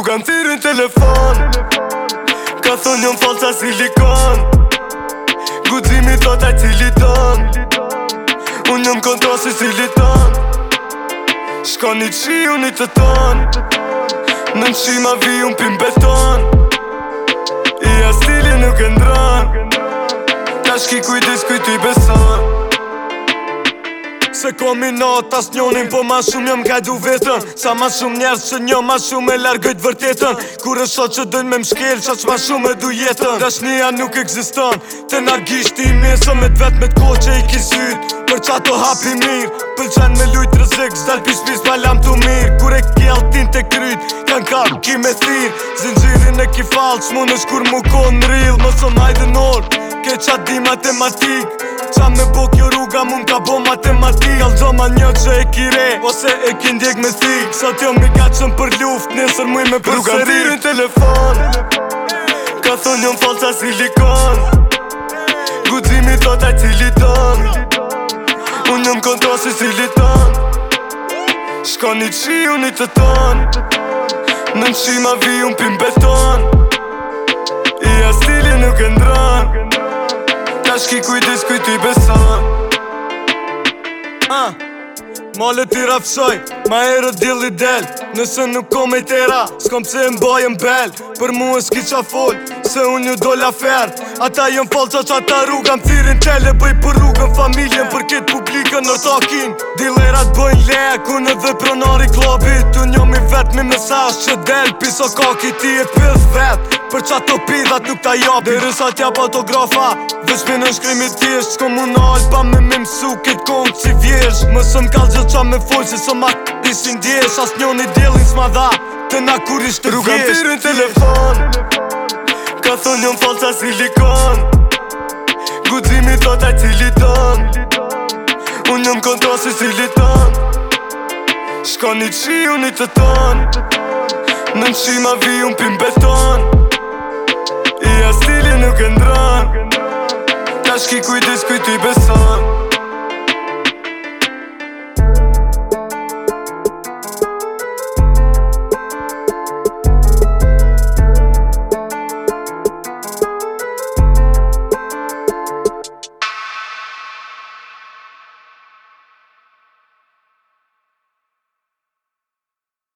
Nuk kanë thyrin telefon Ka thonë njën falca silikon Guzimi thot taj cili ton Unë njëm kontra si cili ton Shka një qi unë i të ton Në në qima vi unë pim beton I a nuk e ndron Ta shki kujtis kujt i beson Se kom i as njonin Po ma shumë jam ka du vetën Sa ma shumë njerës që njo ma shumë e largëjt vërtetën Kur e shot që dojnë me mshkel Qa që ma shumë e du jetën Dashnia nuk eksiston Te na gishti i mesëm Me të vet me të kohë që i kisyt Për qa të hapi mirë Pëlqen me lujtë rëzik Zdal pish pish pa lam të mirë Kur e kjell tin të kryt Kan kam ki me thirë Zinxirin e ki Që mund është kur mu konë në rilë Mësëm hajdë në orë Ke qa di matematikë Qa me bo kjo rruga mund ka bo matematik Kaldo ma një që e kire Ose e ki ndjek me si Sa t'jo mi ka qëm për luft Nesër mu me për sëri Rruga telefon Ka thon njën falca silikon Gudhimi thot aj cili ton Unë njën kontro si cili ton Shka një qi unë i të ton Në në qi ma vi unë pim beton qki kujdis kuj t'i besan uh, Male t'i rafsoj, ma erë dill i del Nëse nuk kom e tera, s'kom pse e bel Për mu e s'ki qa fol, se unë një do la fer Ata jën falca qa ta rrugam, thirin tele Bëj për rrugën, familjen për kërë në takim Dilerat bojn lek, unë edhe pronari klobi Unë njomi vet mi mesaj që del Piso kaki ti e pëth vet Për qa të pida nuk ta jopi Dhe rësa tja patografa Dhe shpi në shkrimi tjesht Ko mu nalë pa me me mësu këtë kongë si vjesht Më sëm kall gjithë qa me fojnë Se së ma këtë ishin djesht As njën i delin s'ma dha Të na kur të vjesht Rukën të telefon Ka thonë njën falca silikon Gudzimi të taj cili tonë Unë jëmë këndra si si litan Shka një qi unë i të tan Në në qima vi unë pim beton I asili nuk e ndran Ta shki kujtis kujt i beson